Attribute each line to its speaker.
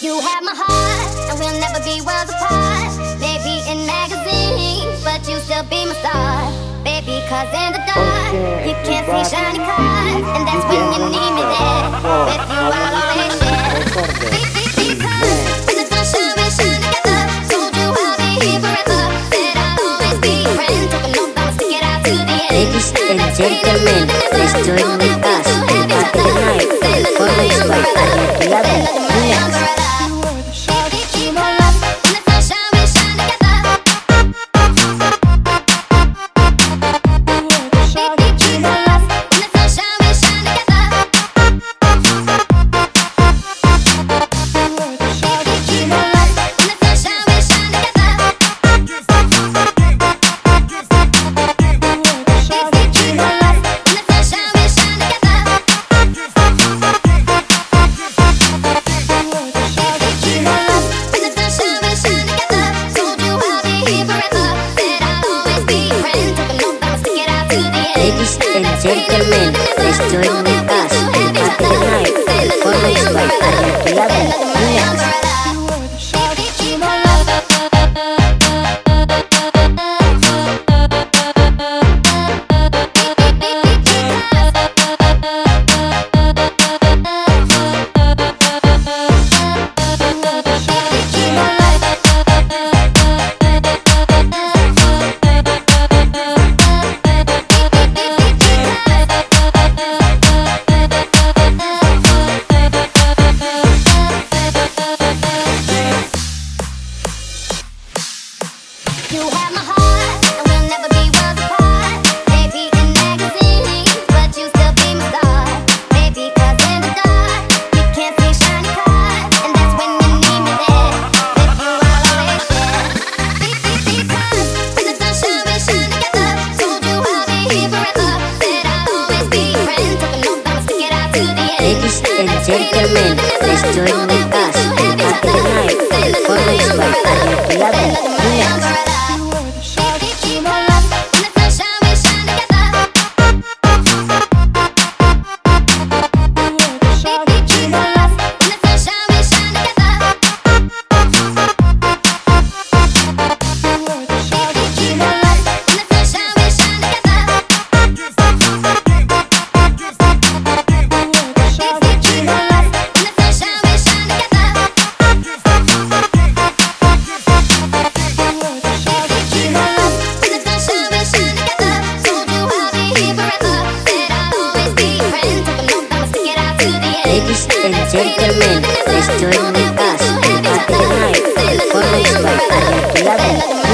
Speaker 1: You have my heart, and we'll never be worlds apart. Maybe in magazines, but you still be my star. Baby, cause in the dark, you can't
Speaker 2: back.
Speaker 1: see shiny cars. And that's when you need me there. With you, I'll always the. Told you I'll be here forever. I'll it out to the end.
Speaker 3: Ladies and gentlemen, please join with us Ladies and gentlemen, please join with. Ladies and gentlemen, please join with us in the Night, performance by Arya Kilaban. Ladies and gentlemen, please join with us in Party the Night, performance by Arya Kilaban. Relax.